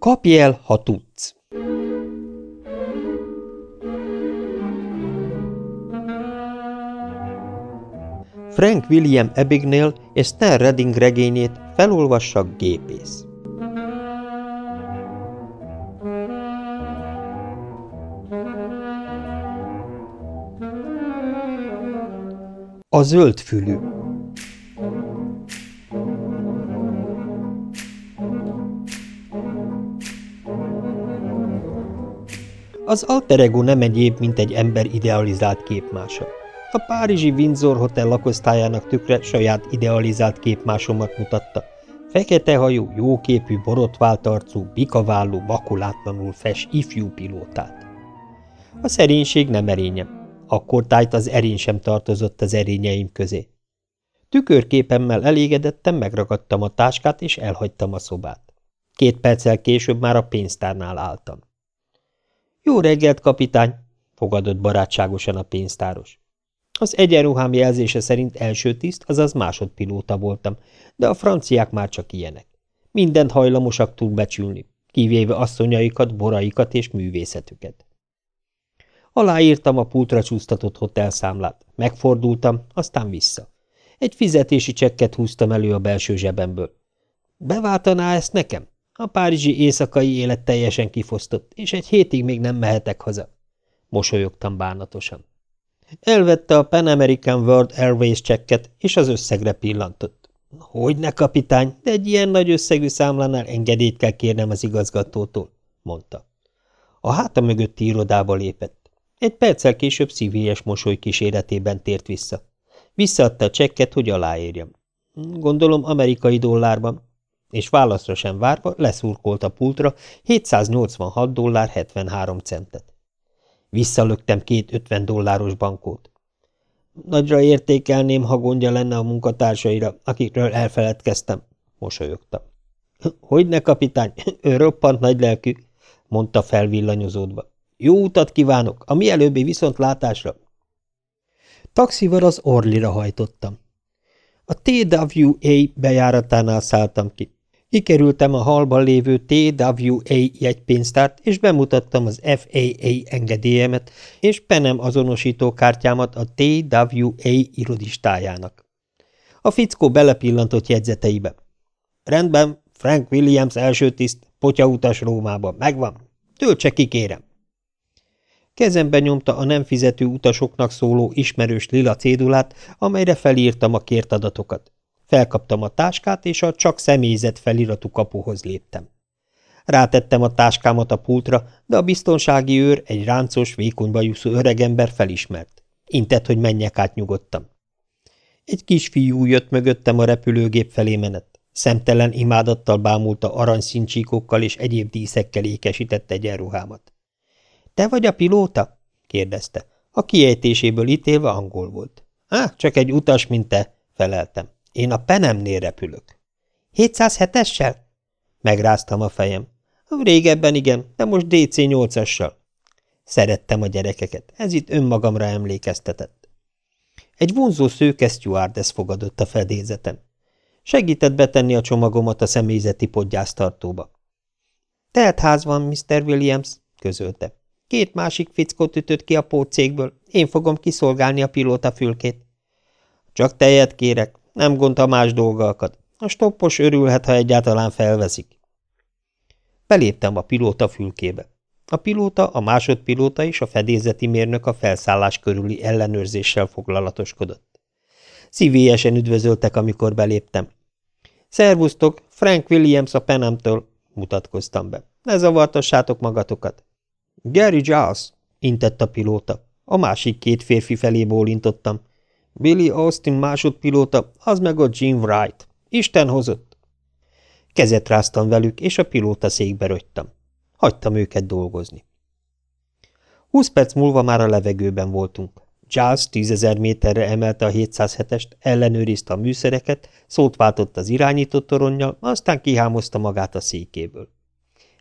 Kapj el, ha tudsz! Frank William Abignale és Stan Redding regényét felolvassak gépész. A zöld fülű Az alter ego nem egyéb, mint egy ember idealizált képmása. A párizsi Windsor Hotel lakosztályának tükre saját idealizált képmásomat mutatta. Fekete hajú, jóképű, borotvált arcú, bikavállú, makulátlanul fes ifjú pilótát. A szerénység nem erényem. Akkor tájt az erény sem tartozott az erényeim közé. Tükörképemmel elégedettem, megragadtam a táskát, és elhagytam a szobát. Két perccel később már a pénztárnál álltam. Jó reggelt, kapitány! fogadott barátságosan a pénztáros. Az egyenruhám jelzése szerint első tiszt, azaz másodpilóta voltam, de a franciák már csak ilyenek. Mindent hajlamosak túlbecsülni, kivéve asszonyaikat, boraikat és művészetüket. Aláírtam a pultra csúsztatott hotelszámlát, megfordultam, aztán vissza. Egy fizetési csekket húztam elő a belső zsebemből. Beváltaná ezt nekem? A párizsi éjszakai élet teljesen kifosztott, és egy hétig még nem mehetek haza. Mosolyogtam bánatosan. Elvette a Pan American World Airways csekket, és az összegre pillantott. Hogyne, kapitány, de egy ilyen nagy összegű számlánál engedélyt kell kérnem az igazgatótól, mondta. A háta mögötti irodába lépett. Egy perccel később szívélyes mosoly kíséretében tért vissza. Visszaadta a csekket, hogy aláírjam. Gondolom amerikai dollárban, és válaszra sem várva leszurkolt a pultra 786 dollár 73 centet. Visszalöktem két 50 dolláros bankót. Nagyra értékelném, ha gondja lenne a munkatársaira, akikről elfeledkeztem, mosolyogtam. Hogyne, kapitány, ő roppant nagy lelkű, mondta felvillanyozódva. Jó utat kívánok, a mielőbbi viszontlátásra. Taxival az Orlira hajtottam. A TWA bejáratánál szálltam ki. Kikerültem a halban lévő TWA jegypénztárt, és bemutattam az FAA engedélyemet és penem azonosító kártyámat a TWA irodistájának. A fickó belepillantott jegyzeteibe. Rendben, Frank Williams első tiszt, potyautas Rómába, megvan. Töltse ki, kérem. Kezembe nyomta a nem fizető utasoknak szóló ismerős lila cédulát, amelyre felírtam a kért adatokat. Felkaptam a táskát, és a csak személyzet feliratú kapuhoz léptem. Rátettem a táskámat a pultra, de a biztonsági őr, egy ráncos, vékony bajuszú öregember felismert. Intett, hogy menjek át nyugodtam. Egy kisfiú jött mögöttem a repülőgép felé menet. Szemtelen imádattal bámulta aranyszíncsíkokkal és egyéb díszekkel ékesített egyenruhámat. – Te vagy a pilóta? – kérdezte. A kiejtéséből ítélve angol volt. – Á, csak egy utas, mint te – feleltem. Én a penemnél repülök. 707-essel? Megráztam a fejem. Régebben igen, de most DC-8-assal. Szerettem a gyerekeket, ez itt önmagamra emlékeztetett. Egy vonzó szőke stewardess fogadott a fedélzetem. Segített betenni a csomagomat a személyzeti podgyásztartóba. Telt ház van, Mr. Williams, közölte. Két másik fickót ütött ki a pótcégből, én fogom kiszolgálni a pilóta fülkét. Csak tejet kérek, nem gond, a más dolgalkat. A stoppos örülhet, ha egyáltalán felveszik. Beléptem a pilóta fülkébe. A pilóta, a másodpilóta és a fedélzeti mérnök a felszállás körüli ellenőrzéssel foglalatoskodott. Szívélyesen üdvözöltek, amikor beléptem. Szervusztok, Frank Williams a Penemtől, mutatkoztam be. Ne zavartassátok magatokat. Gary Giles, intett a pilóta. A másik két férfi felé bólintottam. Billy Austin másodpilóta, az meg a Jim Wright. Isten hozott. Kezet ráztam velük, és a pilóta székbe rögytem. Hagytam őket dolgozni. Húsz perc múlva már a levegőben voltunk. Giles tízezer méterre emelte a 707-est, ellenőrizte a műszereket, szót váltott az irányított toronnyal, aztán kihámozta magát a székéből.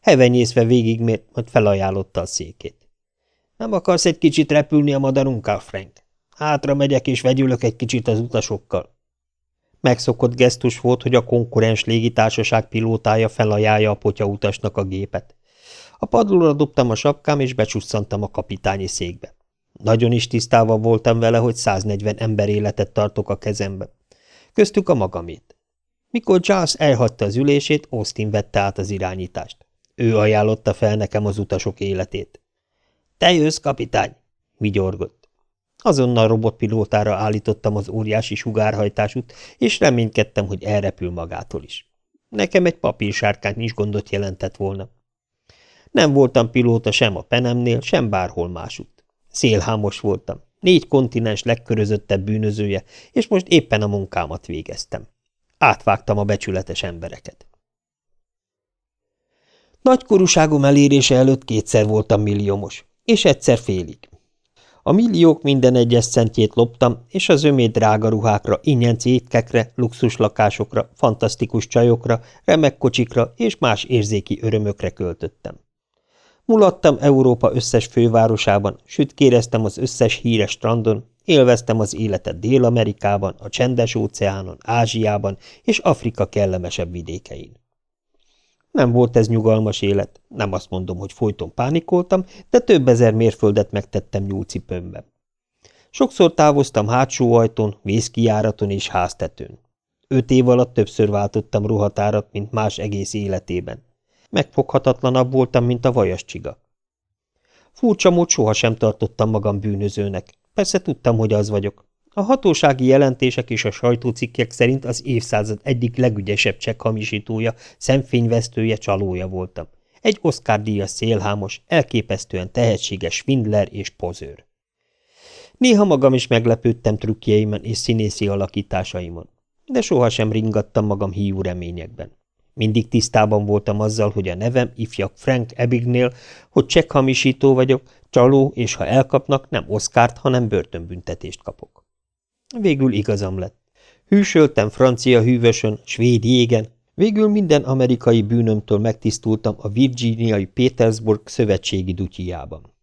Hevenyészve végigmért, majd felajánlotta a székét. – Nem akarsz egy kicsit repülni a madarunkkal, Frank? Hátra megyek és vegyülök egy kicsit az utasokkal. Megszokott gesztus volt, hogy a konkurens légitársaság pilótája felajánlja a potyautasnak a gépet. A padlóra dobtam a sapkám, és becsusszantam a kapitányi székbe. Nagyon is tisztában voltam vele, hogy 140 ember életet tartok a kezembe. Köztük a magamét. Mikor Charles elhagyta az ülését, Austin vette át az irányítást. Ő ajánlotta fel nekem az utasok életét. – Te jössz, kapitány! – vigyorgott. Azonnal robotpilótára állítottam az óriási sugárhajtásút, és reménykedtem, hogy elrepül magától is. Nekem egy papírsárkány is gondot jelentett volna. Nem voltam pilóta sem a penemnél, sem bárhol másutt. Szélhámos voltam, négy kontinens legkörözöttebb bűnözője, és most éppen a munkámat végeztem. Átvágtam a becsületes embereket. Nagykorúságom elérése előtt kétszer voltam milliómos, és egyszer félig. A milliók minden egyes centjét loptam, és az ömé drága ruhákra, ingyenc étkekre, luxus lakásokra, fantasztikus csajokra, remek kocsikra és más érzéki örömökre költöttem. Mulattam Európa összes fővárosában, sütkéreztem az összes híres strandon, élveztem az életet Dél-Amerikában, a Csendes-óceánon, Ázsiában és Afrika kellemesebb vidékein. Nem volt ez nyugalmas élet, nem azt mondom, hogy folyton pánikoltam, de több ezer mérföldet megtettem nyúlcipőmben. Sokszor távoztam hátsó ajtón, vészkijáraton és háztetőn. Öt év alatt többször váltottam ruhatárat, mint más egész életében. Megfoghatatlanabb voltam, mint a vajas csiga. Furcsa mód sohasem tartottam magam bűnözőnek. Persze tudtam, hogy az vagyok. A hatósági jelentések és a sajtócikkek szerint az évszázad egyik legügyesebb csekhamisítója, szemfényvesztője, csalója voltam. Egy Oscar-díjas szélhámos, elképesztően tehetséges svindler és pozőr. Néha magam is meglepődtem trükkjeimen és színészi alakításaimon, de sohasem ringattam magam hiú reményekben. Mindig tisztában voltam azzal, hogy a nevem ifjak Frank Ebignél, hogy csekhamisító vagyok, csaló, és ha elkapnak, nem oszkárt, hanem börtönbüntetést kapok. Végül igazam lett. Hűsöltem francia hűvösön, svéd jégen, végül minden amerikai bűnömtől megtisztultam a virginiai Petersburg szövetségi dutyjában.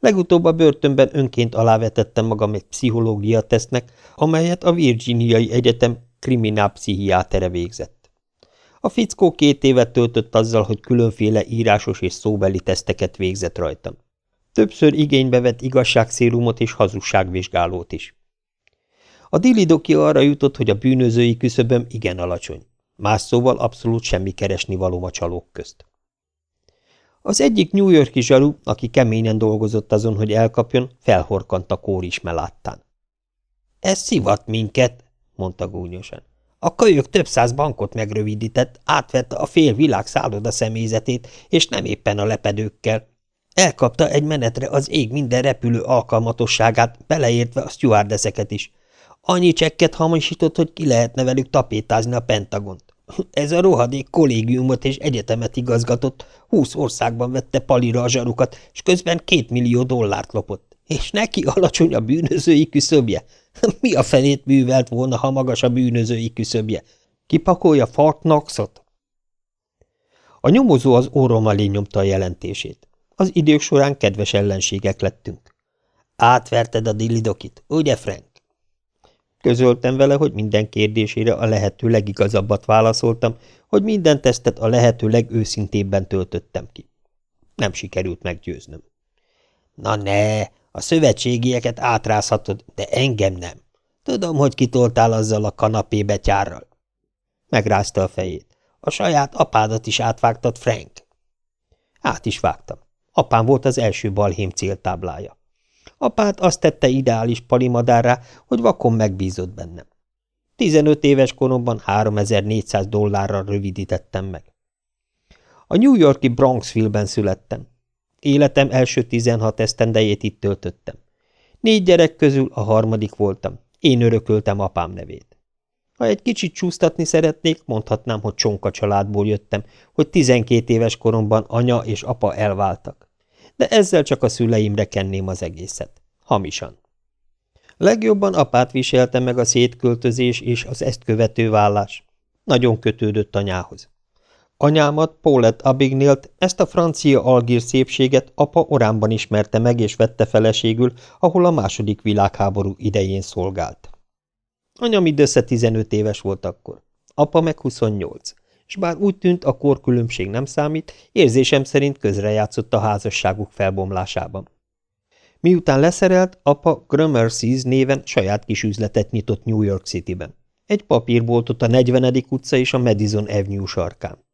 Legutóbb a börtönben önként alávetettem magam egy pszichológia tesznek, amelyet a Virginiai Egyetem kriminálpszichiátere végzett. A fickó két évet töltött azzal, hogy különféle írásos és szóbeli teszteket végzett rajtam. Többször igénybe vett igazságszérumot és hazugságvizsgálót is. A dilidoki arra jutott, hogy a bűnözői küszöböm igen alacsony. Más szóval abszolút semmi keresni való a csalók közt. Az egyik New Yorki zsaru, aki keményen dolgozott azon, hogy elkapjon, felhorkant a kórisme láttán. – Ez szivat minket, mondta gúnyosan. A kölyök több száz bankot megrövidített, átvette a fél világ szálloda személyzetét, és nem éppen a lepedőkkel. Elkapta egy menetre az ég minden repülő alkalmatosságát, beleértve a stewardeszeket is. Annyi csekket hamisított, hogy ki lehetne velük tapétázni a Pentagont. Ez a rohadék kollégiumot és egyetemet igazgatott, húsz országban vette palira a zsarukat, és közben két millió dollárt lopott. És neki alacsony a bűnözői küszöbje. Mi a fenét művelt volna, ha magas a bűnözői küszöbje? Kipakolja Fort Knoxot? A nyomozó az órom alé nyomta a jelentését. Az idők során kedves ellenségek lettünk. Átverted a dillidokit, ugye, Frank? Közöltem vele, hogy minden kérdésére a lehető legigazabbat válaszoltam, hogy minden tesztet a lehető legőszintébben töltöttem ki. Nem sikerült meggyőznöm. Na ne, a szövetségieket átrázhatod, de engem nem. Tudom, hogy kitoltál azzal a kanapébetyárral. Megrázta a fejét. A saját apádat is átvágtad, Frank. Át is vágtam. Apám volt az első balhém céltáblája. Apát azt tette ideális palimadárra, hogy vakon megbízott bennem. 15 éves koromban 3400 dollárra rövidítettem meg. A New Yorki Bronxville-ben születtem. Életem első 16 esztendejét itt töltöttem. Négy gyerek közül a harmadik voltam. Én örököltem apám nevét. Ha egy kicsit csúsztatni szeretnék, mondhatnám, hogy csonka családból jöttem, hogy 12 éves koromban anya és apa elváltak. De ezzel csak a szüleimre kenném az egészet. Hamisan. Legjobban apát viselte meg a szétköltözés és az ezt követő vállás. Nagyon kötődött anyához. Anyámat, Paulette Abignélt, ezt a francia algír szépséget apa Oránban ismerte meg és vette feleségül, ahol a második világháború idején szolgált. Anya mindössze 15 éves volt akkor, apa meg 28, és bár úgy tűnt, a korkülönbség nem számít, érzésem szerint közrejátszott a házasságuk felbomlásában. Miután leszerelt, apa Gramercy's néven saját kis üzletet nyitott New York Cityben. Egy papírboltot a 40. utca és a Madison Avenue sarkán.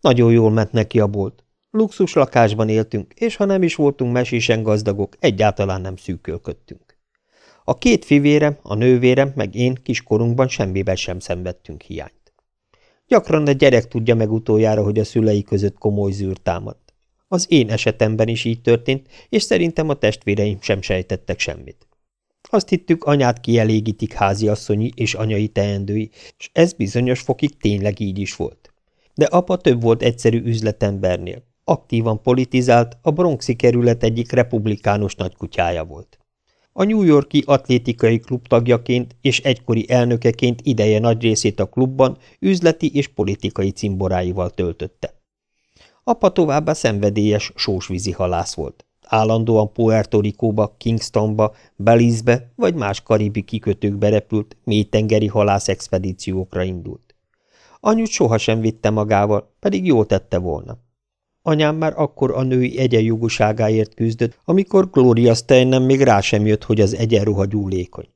Nagyon jól ment neki a bolt. Luxus lakásban éltünk, és ha nem is voltunk mesésen gazdagok, egyáltalán nem szűkölködtünk. A két fivérem, a nővérem, meg én kiskorunkban semmiben sem szenvedtünk hiányt. Gyakran a gyerek tudja meg utoljára, hogy a szülei között komoly zűr támadt. Az én esetemben is így történt, és szerintem a testvéreim sem sejtettek semmit. Azt hittük, anyát kielégítik háziasszonyi és anyai teendői, és ez bizonyos fokig tényleg így is volt. De apa több volt egyszerű üzletembernél. Aktívan politizált, a Bronxi kerület egyik republikánus nagykutyája volt. A New Yorki atlétikai klub tagjaként és egykori elnökeként ideje nagy részét a klubban üzleti és politikai cimboráival töltötte. Apa továbbá szenvedélyes sósvízi halász volt. Állandóan Puerto Ricóba, Kingstonba, Belize-be vagy más karibi kikötőkbe repült, mélytengeri halászexpedíciókra indult. Anyut sohasem vitte magával, pedig jól tette volna. Anyám már akkor a női egyenjogúságáért küzdött, amikor Gloria Steinem még rá sem jött, hogy az egyenruha gyúlékony.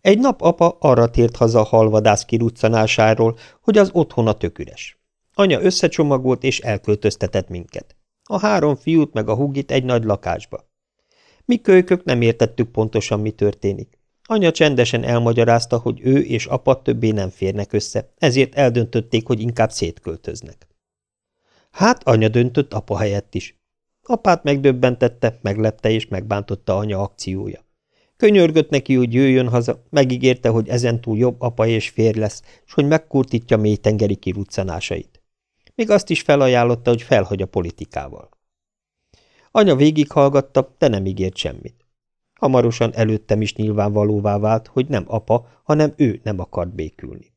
Egy nap apa arra tért haza a halvadász kiruccanásáról, hogy az otthona töküres. Anya összecsomagolt és elköltöztetett minket. A három fiút meg a hugit egy nagy lakásba. Mi kölykök nem értettük pontosan, mi történik. Anya csendesen elmagyarázta, hogy ő és apa többé nem férnek össze, ezért eldöntötték, hogy inkább szétköltöznek. Hát anya döntött apa helyett is. Apát megdöbbentette, meglepte és megbántotta anya akciója. Könyörgött neki, hogy jöjjön haza, megígérte, hogy ezentúl jobb apa és férj lesz, és hogy megkurtítja mélytengeri kiruccanásait. Még azt is felajánlotta, hogy felhagy a politikával. Anya végighallgatta, de nem ígért semmit. Hamarosan előttem is nyilvánvalóvá vált, hogy nem apa, hanem ő nem akart békülni.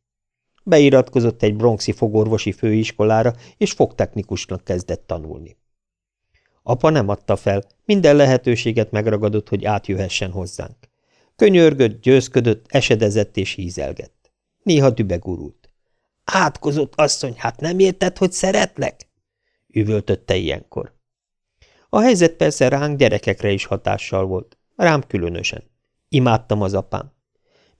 Beiratkozott egy bronxi fogorvosi főiskolára, és fogtechnikusnak kezdett tanulni. Apa nem adta fel, minden lehetőséget megragadott, hogy átjöhessen hozzánk. Könyörgött, győzködött, esedezett és hízelgett. Néha dübegurult. Átkozott asszony, hát nem érted, hogy szeretlek? üvöltötte ilyenkor. A helyzet persze ránk gyerekekre is hatással volt, rám különösen. Imádtam az apám.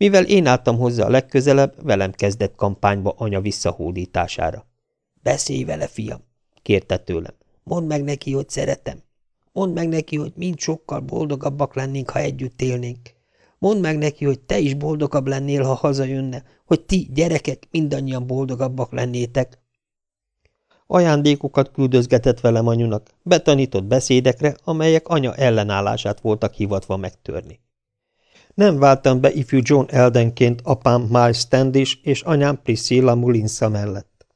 Mivel én álltam hozzá a legközelebb, velem kezdett kampányba anya visszahódítására. – Beszélj vele, fiam! – kérte tőlem. – Mondd meg neki, hogy szeretem. Mondd meg neki, hogy mind sokkal boldogabbak lennénk, ha együtt élnénk. Mondd meg neki, hogy te is boldogabb lennél, ha hazajönne, hogy ti, gyerekek, mindannyian boldogabbak lennétek. Ajándékokat küldözgetett velem anyunak, betanított beszédekre, amelyek anya ellenállását voltak hivatva megtörni. Nem váltam be ifjú John Eldenként apám Miles Standish és anyám Priscilla Mulinsa mellett.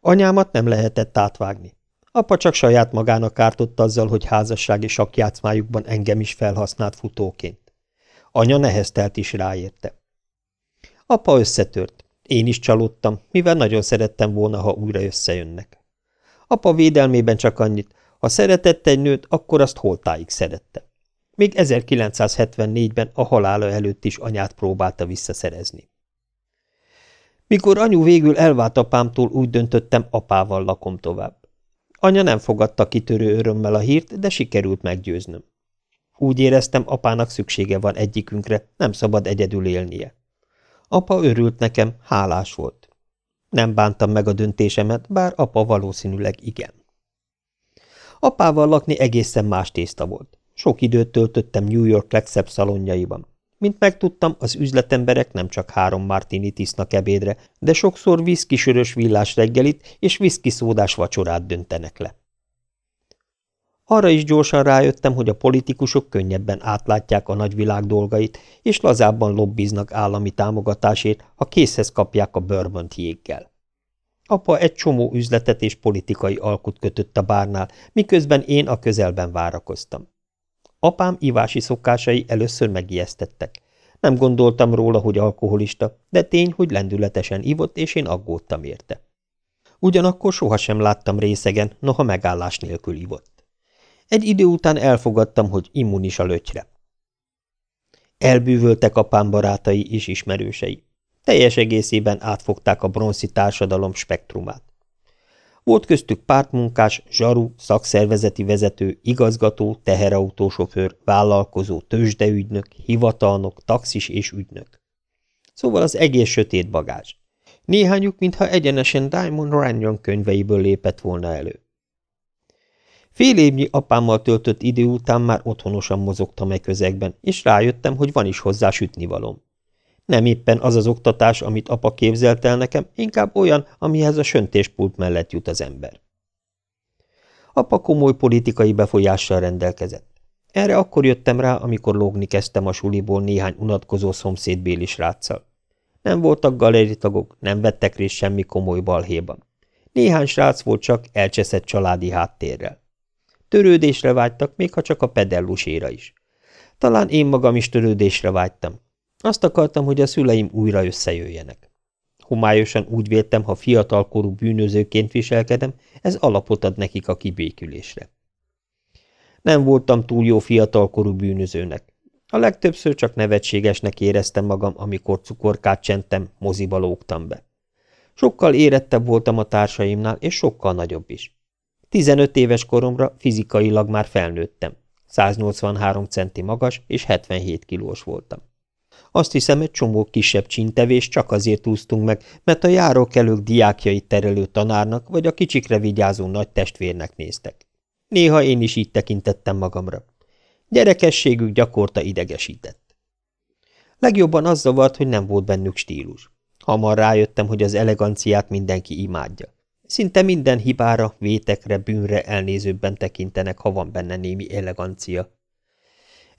Anyámat nem lehetett átvágni. Apa csak saját magának ártott azzal, hogy házassági sakjátszmájukban engem is felhasznált futóként. Anya neheztelt is ráérte. Apa összetört. Én is csalódtam, mivel nagyon szerettem volna, ha újra összejönnek. Apa védelmében csak annyit, ha szeretett egy nőt, akkor azt holtáig szerette. Még 1974-ben a halála előtt is anyát próbálta visszaszerezni. Mikor anyu végül elvált apámtól, úgy döntöttem, apával lakom tovább. Anya nem fogadta kitörő örömmel a hírt, de sikerült meggyőznöm. Úgy éreztem, apának szüksége van egyikünkre, nem szabad egyedül élnie. Apa örült nekem, hálás volt. Nem bántam meg a döntésemet, bár apa valószínűleg igen. Apával lakni egészen más tészta volt. Sok időt töltöttem New York legszebb szalonjaiban. Mint megtudtam, az üzletemberek nem csak három martinit isznak ebédre, de sokszor viszkisörös villás reggelit és viszkiszódás vacsorát döntenek le. Arra is gyorsan rájöttem, hogy a politikusok könnyebben átlátják a nagyvilág dolgait, és lazábban lobbiznak állami támogatásért, ha készhez kapják a bourbont jéggel. Apa egy csomó üzletet és politikai alkut kötött a bárnál, miközben én a közelben várakoztam. Apám ivási szokásai először megijesztettek. Nem gondoltam róla, hogy alkoholista, de tény, hogy lendületesen ivott, és én aggódtam érte. Ugyanakkor sohasem láttam részegen, noha megállás nélkül ivott. Egy idő után elfogadtam, hogy immunis a lötyre. Elbűvöltek apám barátai és ismerősei. Teljes egészében átfogták a bronszi társadalom spektrumát. Volt köztük pártmunkás, zsaru, szakszervezeti vezető, igazgató, teherautósofőr, vállalkozó, tőzsdeügynök, hivatalnok, taxis és ügynök. Szóval az egész sötét bagázs. Néhányuk, mintha egyenesen Diamond Runyon könyveiből lépett volna elő. Fél évnyi apámmal töltött idő után már otthonosan mozogtam e közegben, és rájöttem, hogy van is hozzá sütnivalom. Nem éppen az az oktatás, amit apa képzelt el nekem, inkább olyan, amihez a söntéspult mellett jut az ember. Apa komoly politikai befolyással rendelkezett. Erre akkor jöttem rá, amikor lógni kezdtem a suliból néhány unatkozó szomszédbéli sráccal. Nem voltak galeritagok, nem vettek részt semmi komoly balhéban. Néhány srác volt csak elcseszett családi háttérrel. Törődésre vágytak, még ha csak a pedelluséra is. Talán én magam is törődésre vágytam. Azt akartam, hogy a szüleim újra összejöjjenek. Homályosan úgy véltem, ha fiatalkorú bűnözőként viselkedem, ez alapot ad nekik a kibékülésre. Nem voltam túl jó fiatalkorú bűnözőnek. A legtöbbször csak nevetségesnek éreztem magam, amikor cukorkát csentem, moziba lógtam be. Sokkal érettebb voltam a társaimnál, és sokkal nagyobb is. 15 éves koromra fizikailag már felnőttem. 183 centi magas és 77 kilós voltam. Azt hiszem, egy csomó kisebb csintevés csak azért úsztunk meg, mert a járókelők diákjait terelő tanárnak vagy a kicsikre vigyázó nagy testvérnek néztek. Néha én is így tekintettem magamra. Gyerekességük gyakorta idegesített. Legjobban az zavart, hogy nem volt bennük stílus. Hamar rájöttem, hogy az eleganciát mindenki imádja. Szinte minden hibára, vétekre, bűnre elnézőbben tekintenek, ha van benne némi elegancia.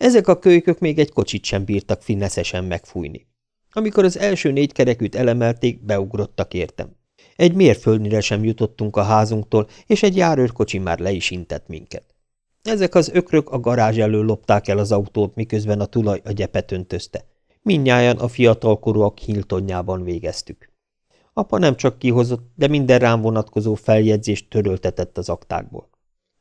Ezek a kölykök még egy kocsit sem bírtak fineszesen megfújni. Amikor az első négy kerekűt elemelték, beugrottak értem. Egy mérföldnyire sem jutottunk a házunktól, és egy járőrkocsi már le is intett minket. Ezek az ökrök a garázs elől lopták el az autót, miközben a tulaj a gyepet öntözte. Mindnyájan a fiatalkorúak Hiltonjában végeztük. Apa nem csak kihozott, de minden rám vonatkozó feljegyzést töröltetett az aktákból.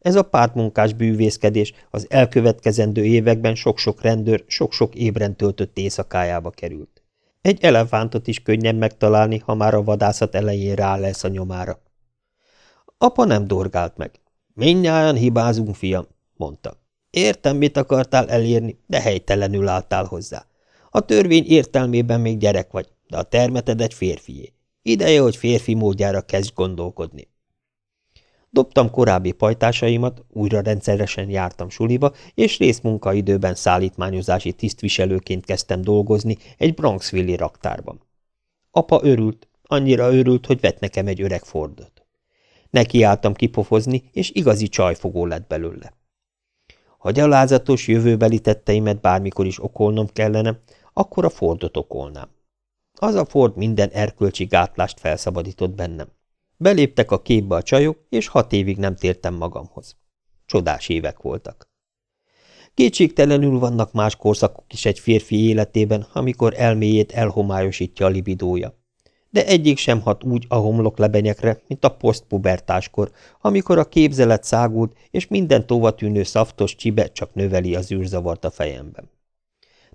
Ez a pártmunkás bűvészkedés az elkövetkezendő években sok-sok rendőr sok-sok ébren töltött éjszakájába került. Egy elefántot is könnyen megtalálni, ha már a vadászat elején rá lesz a nyomára. Apa nem dorgált meg. Mindnyájan hibázunk, fiam, mondta. Értem, mit akartál elérni, de helytelenül álltál hozzá. A törvény értelmében még gyerek vagy, de a termeted egy férfié. Ideje, hogy férfi módjára kezdj gondolkodni. Dobtam korábbi pajtásaimat, újra rendszeresen jártam suliba, és részmunkaidőben szállítmányozási tisztviselőként kezdtem dolgozni egy Bronxville-i raktárban. Apa örült, annyira örült, hogy vett nekem egy öreg Fordot. Nekiálltam kipofozni, és igazi csajfogó lett belőle. Ha gyalázatos jövőbeli tetteimet bármikor is okolnom kellene, akkor a Fordot okolnám. Az a Ford minden erkölcsi gátlást felszabadított bennem. Beléptek a képbe a csajok, és hat évig nem tértem magamhoz. Csodás évek voltak. Kétségtelenül vannak más korszakok is egy férfi életében, amikor elméjét elhomályosítja a libidója. De egyik sem hat úgy a homlok lebenyekre, mint a posztpubertáskor, amikor a képzelet szágult, és minden tovatűnő szaftos csibe csak növeli az űrzavart a fejemben.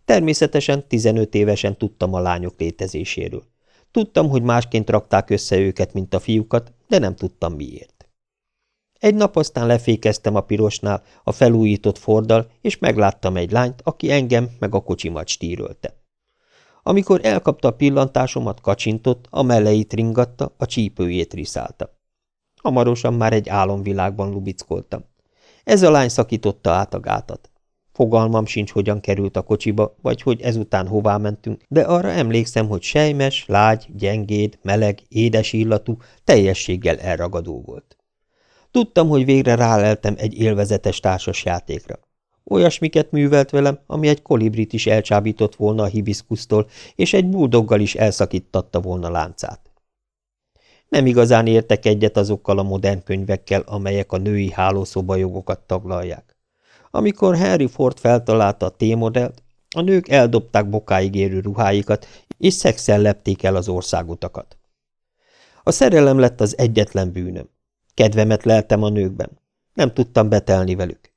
Természetesen 15 évesen tudtam a lányok létezéséről. Tudtam, hogy másként rakták össze őket, mint a fiúkat, de nem tudtam miért. Egy nap aztán lefékeztem a pirosnál, a felújított Forddal, és megláttam egy lányt, aki engem meg a kocsimat stírölte. Amikor elkapta a pillantásomat, kacsintott, a melleit ringatta, a csípőjét riszálta. Hamarosan már egy álomvilágban lubickoltam. Ez a lány szakította át a gátat. Fogalmam sincs, hogyan került a kocsiba, vagy hogy ezután hová mentünk, de arra emlékszem, hogy sejmes, lágy, gyengéd, meleg, édes illatú, teljességgel elragadó volt. Tudtam, hogy végre ráleltem egy élvezetes társasjátékra. Olyasmiket művelt velem, ami egy kolibrit is elcsábított volna a hibiszkusztól, és egy buldoggal is elszakítatta volna láncát. Nem igazán értek egyet azokkal a modern könyvekkel, amelyek a női hálószobajogokat taglalják. Amikor Henry Ford feltalálta a T-modellt, a nők eldobták bokáig érő ruháikat, és szexel lepték el az országutakat. A szerelem lett az egyetlen bűnöm. Kedvemet leltem a nőkben. Nem tudtam betelni velük.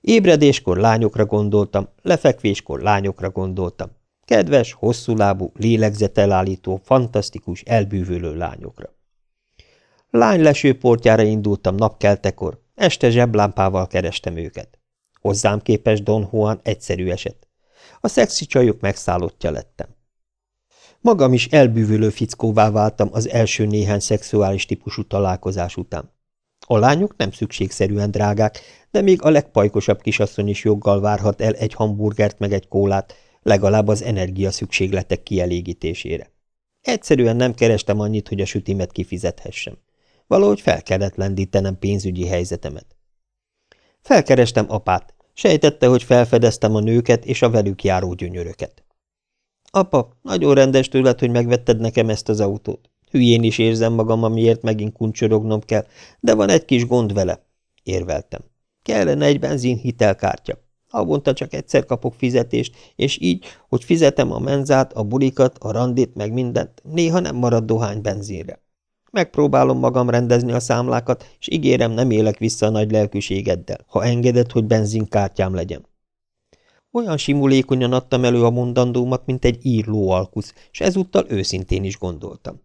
Ébredéskor lányokra gondoltam, lefekvéskor lányokra gondoltam. Kedves, hosszúlábú, lélegzetelállító, fantasztikus, elbűvölő lányokra. Lánylesőportjára indultam napkeltekor, este zseblámpával kerestem őket. Hozzám képes Don Juan egyszerű eset. A szexi csajok megszállottja lettem. Magam is elbűvölő fickóvá váltam az első néhány szexuális típusú találkozás után. A lányok nem szükségszerűen drágák, de még a legpajkosabb kisasszony is joggal várhat el egy hamburgert meg egy kólát, legalább az energia szükségletek kielégítésére. Egyszerűen nem kerestem annyit, hogy a sütimet kifizethessem. Valahogy fel kellett lendítenem pénzügyi helyzetemet. Felkerestem apát, sejtette, hogy felfedeztem a nőket és a velük járó gyönyöröket. Apa, nagyon rendes tőled, hogy megvetted nekem ezt az autót. Hülyén is érzem magam, amiért megint kuncsorognom kell, de van egy kis gond vele, érveltem. Kellene egy benzinhitelkártya. Havonta csak egyszer kapok fizetést, és így, hogy fizetem a menzát, a bulikat, a randit, meg mindent, néha nem marad dohány benzinre. Megpróbálom magam rendezni a számlákat, és ígérem, nem élek vissza a nagy lelkűségeddel, ha engeded, hogy benzinkártyám legyen. Olyan simulékonyan adtam elő a mondandómat, mint egy írló alkusz, és ezúttal őszintén is gondoltam.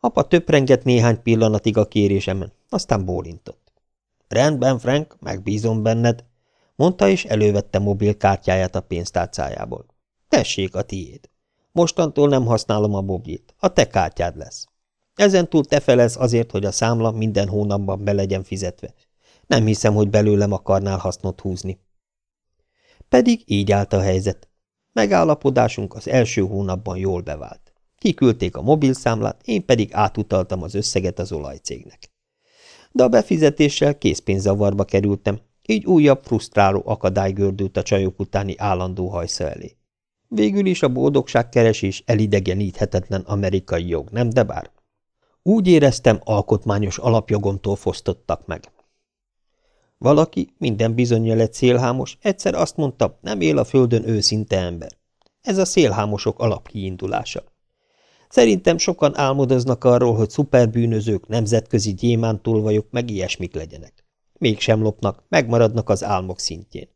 Apa töprengett néhány pillanatig a kérésemen, aztán bólintott. Rendben, Frank, megbízom benned, mondta, és elővette mobilkártyáját a pénztárcájából. Tessék a tiéd. Mostantól nem használom a mobilt, a te kártyád lesz. Ezentúl te felez azért, hogy a számla minden hónapban be legyen fizetve. Nem hiszem, hogy belőlem akarnál hasznot húzni. Pedig így állt a helyzet. Megállapodásunk az első hónapban jól bevált. Kiküldték a mobilszámlát, én pedig átutaltam az összeget az olajcégnek. De a befizetéssel készpénzzavarba kerültem, így újabb frusztráló akadály gördült a csajok utáni állandó hajsza elé. Végül is a boldogságkeresés elidegeníthetetlen amerikai jog, nem de bár? Úgy éreztem, alkotmányos alapjogomtól fosztottak meg. Valaki, minden bizonyja lett szélhámos, egyszer azt mondta, nem él a földön őszinte ember. Ez a szélhámosok alapkiindulása. Szerintem sokan álmodoznak arról, hogy szuperbűnözők, nemzetközi gyémántolvajok meg ilyesmik legyenek. Mégsem lopnak, megmaradnak az álmok szintjén.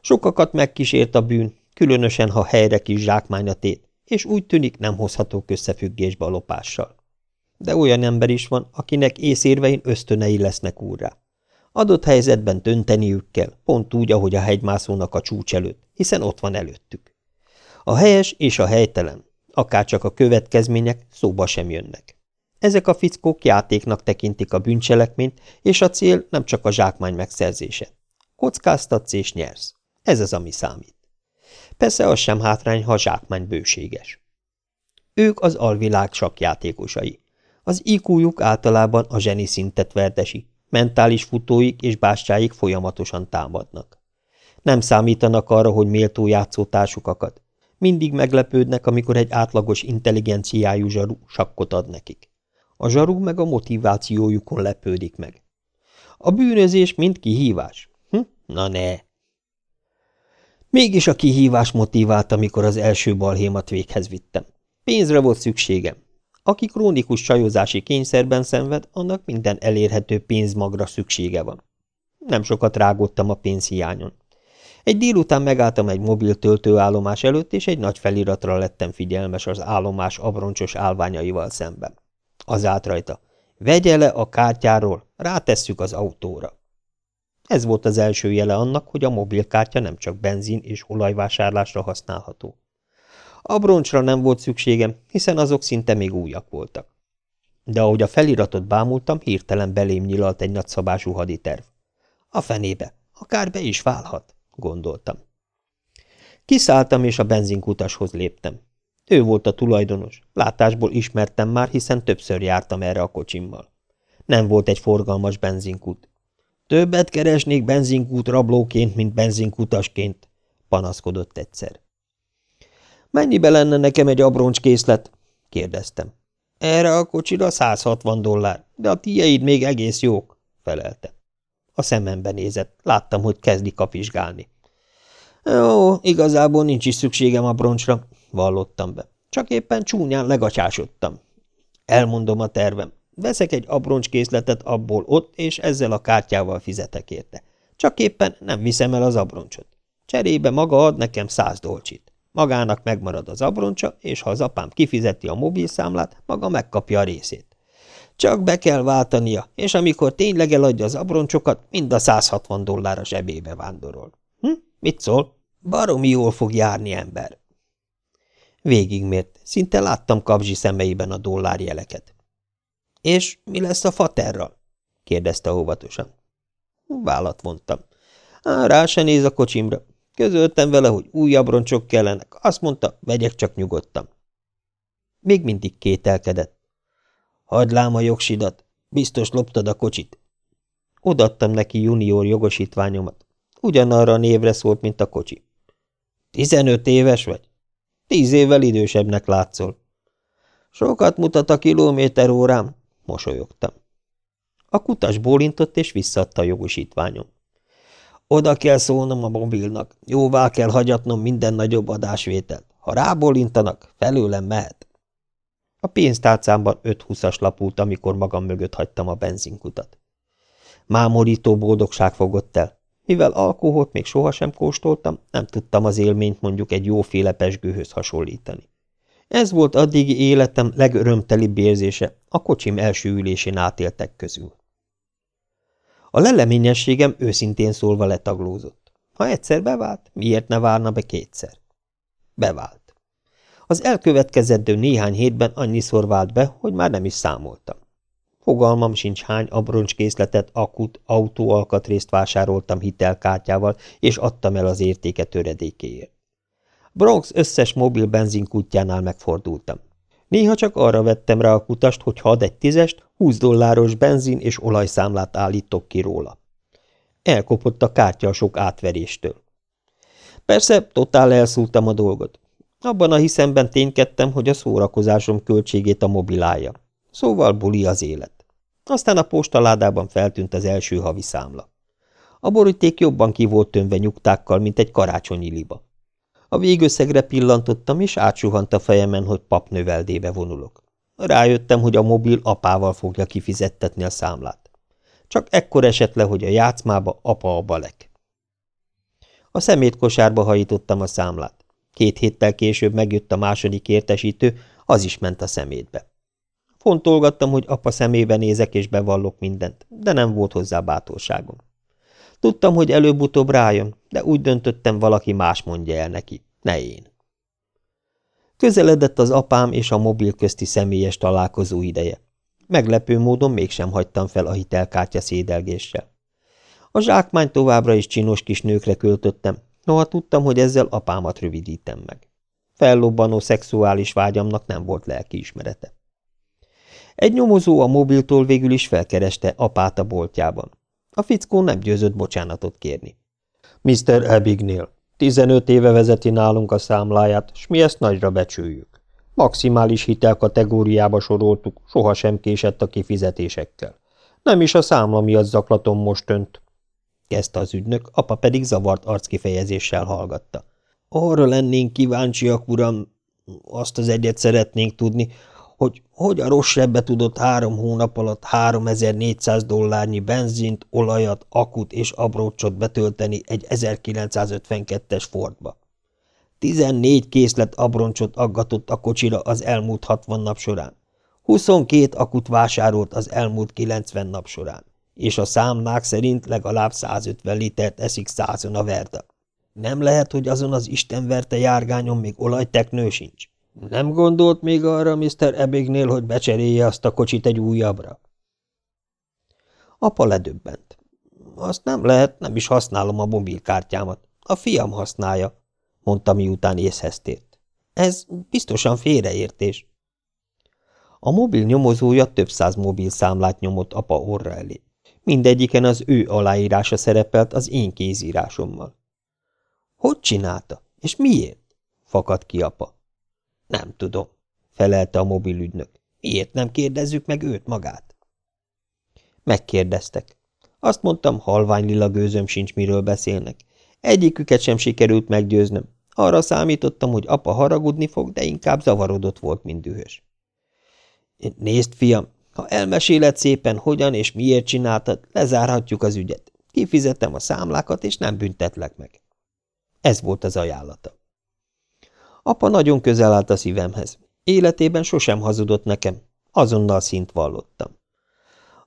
Sokakat megkísért a bűn, különösen, ha helyre kis zsákmányatét, és úgy tűnik nem hozhatók összefüggésbe a lopással. De olyan ember is van, akinek észérvein ösztönei lesznek úrrá. Adott helyzetben dönteniük kell, pont úgy, ahogy a hegymászónak a csúcs előtt, hiszen ott van előttük. A helyes és a helytelen, akárcsak a következmények szóba sem jönnek. Ezek a fickók játéknak tekintik a bűncselekményt, és a cél nem csak a zsákmány megszerzése. Kockáztatsz és nyersz. Ez az, ami számít. Persze az sem hátrány, ha a zsákmány bőséges. Ők az alvilág sakjátékosai. Az IQ-juk általában a zseni szintet verdesi, mentális futóik és bástyáik folyamatosan támadnak. Nem számítanak arra, hogy méltó játszótársukakat. Mindig meglepődnek, amikor egy átlagos intelligenciájú zsaru sakkot ad nekik. A zsaru meg a motivációjukon lepődik meg. A bűnözés mind kihívás. Hm? Na ne! Mégis a kihívás motivált, amikor az első balhémat véghez vittem. Pénzre volt szükségem, aki krónikus csajozási kényszerben szenved, annak minden elérhető pénzmagra szüksége van. Nem sokat rágottam a pénzhiányon. Egy délután megálltam egy mobil töltőállomás előtt, és egy nagy feliratra lettem figyelmes az állomás abroncsos állványaival szemben. Az állt rajta. Vegye le a kártyáról, rátesszük az autóra. Ez volt az első jele annak, hogy a mobilkártya nem csak benzin és olajvásárlásra használható. Abroncsra nem volt szükségem, hiszen azok szinte még újak voltak. De ahogy a feliratot bámultam, hirtelen belém nyilalt egy nagyszabású haditerv. A fenébe, akár be is válhat, gondoltam. Kiszálltam, és a benzinkutashoz léptem. Ő volt a tulajdonos, látásból ismertem már, hiszen többször jártam erre a kocsimmal. Nem volt egy forgalmas benzinkút. Többet keresnék benzinkút rablóként, mint benzinkutasként, panaszkodott egyszer. Mennyibe lenne nekem egy abroncskészlet? kérdeztem. Erre a kocsira 160 dollár, de a tieid még egész jók, felelte. A szemembe nézett, láttam, hogy kezdi kapizsgálni. Jó, igazából nincs is szükségem abroncsra, vallottam be. Csak éppen csúnyán legacsásodtam. Elmondom a tervem. Veszek egy abroncskészletet abból ott, és ezzel a kártyával fizetek érte. Csak éppen nem viszem el az abroncsot. Cserébe maga ad nekem száz dolcsit. Magának megmarad az abroncsa, és ha az apám kifizeti a mobilszámlát, maga megkapja a részét. Csak be kell váltania, és amikor tényleg eladja az abroncsokat, mind a 160 dollár a zsebébe vándorol. Hm? Mit szól? Baromi jól fog járni ember. Végigmért, szinte láttam kapzsi szemeiben a dollárjeleket. – És mi lesz a faterral? – kérdezte óvatosan. Vállat vontam. Rá se néz a kocsimra. Közöltem vele, hogy újabb roncsok kellenek. Azt mondta, vegyek csak nyugodtan. Még mindig kételkedett. Hagyd lám a jogsidat. Biztos loptad a kocsit. Odattam neki junior jogosítványomat. Ugyanarra a névre szólt, mint a kocsi. Tizenöt éves vagy? Tíz évvel idősebbnek látszol. Sokat mutat a kilométer órám, mosolyogtam. A kutas bólintott, és visszaadta a jogosítványom. Oda kell szólnom a mobilnak, jóvá kell hagyatnom minden nagyobb adásvételt. Ha rábólintanak, felőlem mehet. A pénztárcámban öt húszas lapult, amikor magam mögött hagytam a benzinkutat. Mámorító boldogság fogott el. Mivel alkoholt még sohasem kóstoltam, nem tudtam az élményt mondjuk egy jóféle pesgőhöz hasonlítani. Ez volt addigi életem legörömtelibb érzése, a kocsim első ülésén átéltek közül. A leleményességem őszintén szólva letaglózott. Ha egyszer bevált, miért ne várna be kétszer? Bevált. Az elkövetkezendő néhány hétben annyiszor vált be, hogy már nem is számoltam. Fogalmam sincs hány abroncskészletet, akut, autóalkatrészt vásároltam hitelkártyával, és adtam el az értéke töredékéért. Bronx összes mobil benzinkútjánál megfordultam. Néha csak arra vettem rá a kutast, hogy ha ad egy tízest, 20 dolláros benzin és olajszámlát állítok ki róla. Elkopott a kártya a sok átveréstől. Persze, totál elszúrtam a dolgot. Abban a hiszemben ténykedtem, hogy a szórakozásom költségét a mobilálja. Szóval buli az élet. Aztán a postaládában feltűnt az első havi számla. A boríték jobban ki volt tömve nyugtákkal, mint egy karácsonyi liba. A végösszegre pillantottam, és átsuhant a fejemen, hogy papnöveldébe vonulok. Rájöttem, hogy a mobil apával fogja kifizettetni a számlát. Csak ekkor esett le, hogy a játszmába apa a balek. A szemétkosárba hajítottam a számlát. Két héttel később megjött a második értesítő, az is ment a szemétbe. Fontolgattam, hogy apa szemébe nézek és bevallok mindent, de nem volt hozzá bátorságom. Tudtam, hogy előbb-utóbb rájön, de úgy döntöttem, valaki más mondja el neki, ne én. Közeledett az apám és a mobil közti személyes találkozó ideje. Meglepő módon mégsem hagytam fel a hitelkártya szédelgéssel. A zsákmány továbbra is csinos kis nőkre költöttem, noha tudtam, hogy ezzel apámat rövidítem meg. Fellobbanó szexuális vágyamnak nem volt lelkiismerete. Egy nyomozó a mobiltól végül is felkereste apát a boltjában. A fickó nem győzött bocsánatot kérni. Mr. Abignale, 15 éve vezeti nálunk a számláját, s mi ezt nagyra becsüljük. Maximális hitel kategóriába soroltuk, sohasem késett a kifizetésekkel. Nem is a számla miatt zaklatom most önt. Kezdte az ügynök, apa pedig zavart arckifejezéssel hallgatta. Arra lennénk kíváncsiak, uram, azt az egyet szeretnénk tudni, hogy hogy a rossebbe tudott három hónap alatt 3400 dollárnyi benzint, olajat, akut és abrócsot betölteni egy 1952-es Fordba. 14 készlet abroncsot aggatott a kocsira az elmúlt 60 nap során. 22 akut vásárolt az elmúlt 90 nap során, és a számnák szerint legalább 150 litert eszik százon a verda. Nem lehet, hogy azon az istenverte járgányon még olajteknő sincs. Nem gondolt még arra Mr. Ebignél, hogy becserélje azt a kocsit egy újabbra? Apa ledöbbent. Azt nem lehet, nem is használom a mobilkártyámat. A fiam használja, mondta miután észhez tért. Ez biztosan félreértés. A mobil nyomozója több száz mobil számlát nyomott apa orra elé. Mindegyiken az ő aláírása szerepelt az én kézírásommal. Hogy csinálta? És miért? fakadt ki apa. Nem tudom, felelte a mobilügynök. Miért nem kérdezzük meg őt magát? Megkérdeztek. Azt mondtam, halvány lila gőzöm sincs, miről beszélnek. Egyiküket sem sikerült meggyőznöm. Arra számítottam, hogy apa haragudni fog, de inkább zavarodott volt, mint dühös. Nézd, fiam, ha elmeséled szépen, hogyan és miért csináltad, lezárhatjuk az ügyet. kifizetem a számlákat, és nem büntetlek meg. Ez volt az ajánlata. Apa nagyon közel állt a szívemhez. Életében sosem hazudott nekem. Azonnal szint vallottam.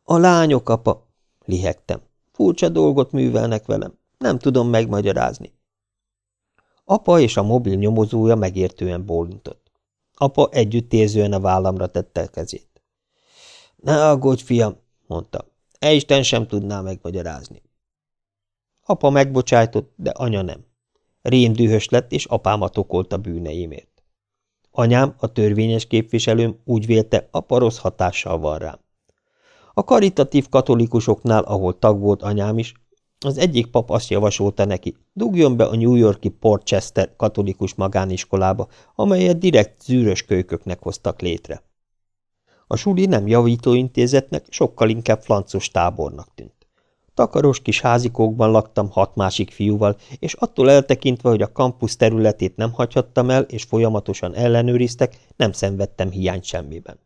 A lányok, apa, lihegtem. Furcsa dolgot művelnek velem. Nem tudom megmagyarázni. Apa és a mobil nyomozója megértően bólintott. Apa együttérzően a vállamra tette a kezét. Ne aggódj, fiam, mondta. Isten sem tudná megmagyarázni. Apa megbocsájtott, de anya nem. Rém dühös lett, és apámat okolt a bűneimért. Anyám, a törvényes képviselőm úgy vélte, a rossz hatással van rám. A karitatív katolikusoknál, ahol tag volt anyám is, az egyik pap azt javasolta neki, dugjon be a New Yorki Portchester katolikus magániskolába, amelyet direkt zűrös kölyköknek hoztak létre. A suli nem javítóintézetnek, sokkal inkább flancos tábornak tűnt. Takaros kis házikókban laktam hat másik fiúval, és attól eltekintve, hogy a kampusz területét nem hagyhattam el, és folyamatosan ellenőriztek, nem szenvedtem hiányt semmiben.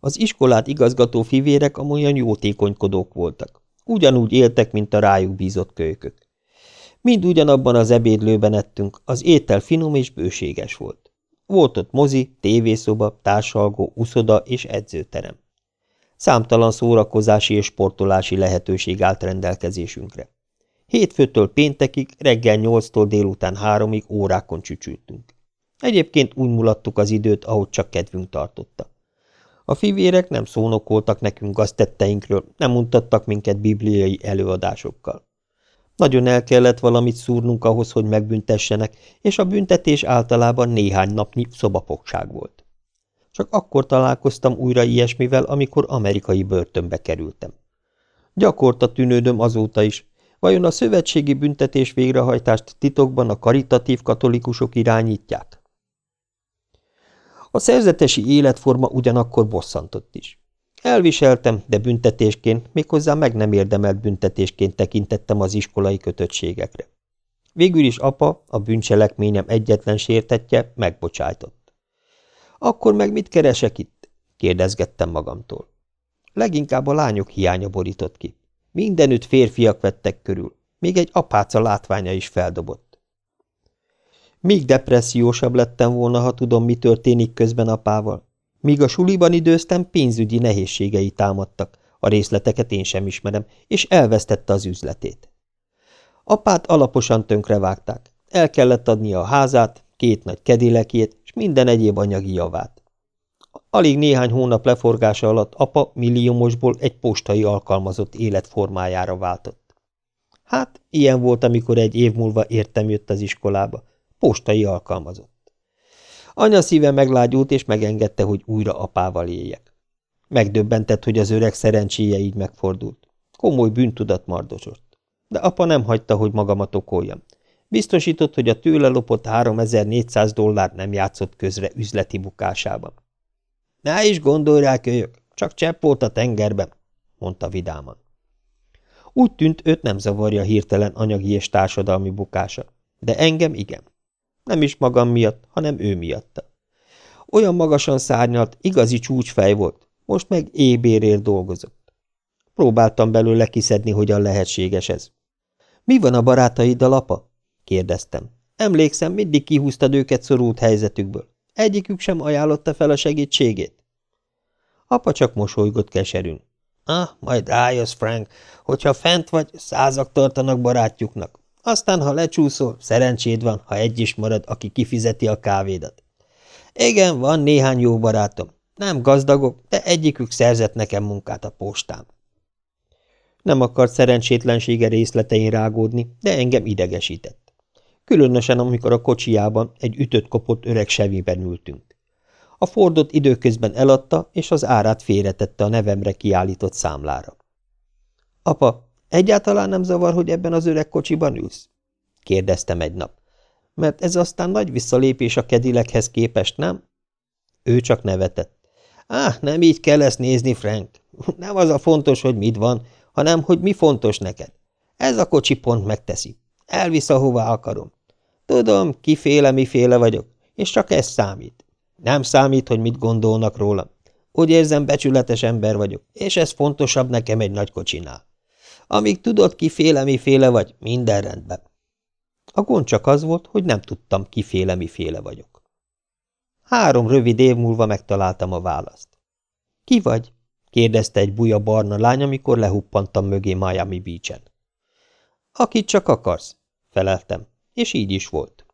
Az iskolát igazgató fivérek amolyan jótékonykodók voltak. Ugyanúgy éltek, mint a rájuk bízott kölykök. Mind ugyanabban az ebédlőben ettünk, az étel finom és bőséges volt. Volt ott mozi, tévészoba, társalgó, uszoda és edzőterem. Számtalan szórakozási és sportolási lehetőség állt rendelkezésünkre. Hétfőtől péntekig, reggel nyolctól délután háromig órákon csücsültünk. Egyébként úgy mulattuk az időt, ahogy csak kedvünk tartotta. A fivérek nem szónokoltak nekünk gaztetteinkről, nem mutattak minket bibliai előadásokkal. Nagyon el kellett valamit szúrnunk ahhoz, hogy megbüntessenek, és a büntetés általában néhány napnyi szobapokság volt. Csak akkor találkoztam újra ilyesmivel, amikor amerikai börtönbe kerültem. Gyakorta tűnődöm azóta is, vajon a szövetségi büntetés végrehajtást titokban a karitatív katolikusok irányítják? A szerzetesi életforma ugyanakkor bosszantott is. Elviseltem, de büntetésként, méghozzá meg nem érdemelt büntetésként tekintettem az iskolai kötöttségekre. Végül is apa, a bűncselekményem egyetlen sértetje, megbocsájtott. Akkor meg mit keresek itt? kérdezgettem magamtól. Leginkább a lányok hiánya borított ki. Mindenütt férfiak vettek körül, még egy apáca látványa is feldobott. Még depressziósabb lettem volna, ha tudom, mi történik közben apával. Míg a suliban időztem, pénzügyi nehézségei támadtak, a részleteket én sem ismerem, és elvesztette az üzletét. Apát alaposan tönkrevágták, el kellett adni a házát, két nagy kedilekét, és minden egyéb anyagi javát. Alig néhány hónap leforgása alatt apa milliómosból egy postai alkalmazott életformájára váltott. Hát, ilyen volt, amikor egy év múlva értem jött az iskolába, postai alkalmazott. Anya szíve meglágyult, és megengedte, hogy újra apával éljek. Megdöbbentett, hogy az öreg szerencséje így megfordult. Komoly bűntudat mardosott. De apa nem hagyta, hogy magamat okoljam. Biztosított, hogy a tőle lopott 3400 dollár nem játszott közre üzleti bukásában. Ne is gondolj rá, kölyök, csak csepp volt a tengerben, mondta vidáman. Úgy tűnt, őt nem zavarja hirtelen anyagi és társadalmi bukása, de engem igen. Nem is magam miatt, hanem ő miatta. Olyan magasan szárnyalt, igazi csúcsfej volt, most meg ébérért dolgozott. Próbáltam belőle kiszedni, hogyan lehetséges ez. Mi van a barátaiddal, apa? Kérdeztem. Emlékszem, mindig kihúztad őket szorult helyzetükből. Egyikük sem ajánlotta fel a segítségét. Apa csak mosolygott keserűn. Ah, majd rájössz, Frank, hogyha fent vagy, százak tartanak barátjuknak. Aztán, ha lecsúszol, szerencséd van, ha egy is marad, aki kifizeti a kávédat. Igen, van néhány jó barátom. Nem gazdagok, de egyikük szerzett nekem munkát a postán. Nem akart szerencsétlensége részletein rágódni, de engem idegesített. Különösen, amikor a kocsijában egy ütött kopott öreg seviben ültünk. A Fordot időközben eladta, és az árát félretette a nevemre kiállított számlára. Apa, Egyáltalán nem zavar, hogy ebben az öreg kocsiban ülsz? kérdeztem egy nap. Mert ez aztán nagy visszalépés a kedilekhez képest, nem? Ő csak nevetett. Á, nem így kell ezt nézni, Frank. Nem az a fontos, hogy mit van, hanem hogy mi fontos neked. Ez a kocsi pont megteszi. Elvisz, ahová akarom. Tudom, kiféle, miféle vagyok, és csak ez számít. Nem számít, hogy mit gondolnak rólam. Úgy érzem, becsületes ember vagyok, és ez fontosabb nekem egy nagy kocsinál. Amíg tudod, kiféle miféle vagy, minden rendben. A gond csak az volt, hogy nem tudtam, kiféle miféle vagyok. Három rövid év múlva megtaláltam a választ. Ki vagy? kérdezte egy buja barna lány, amikor lehuppantam mögé Miami Beach-en. Akit csak akarsz, feleltem, és így is volt.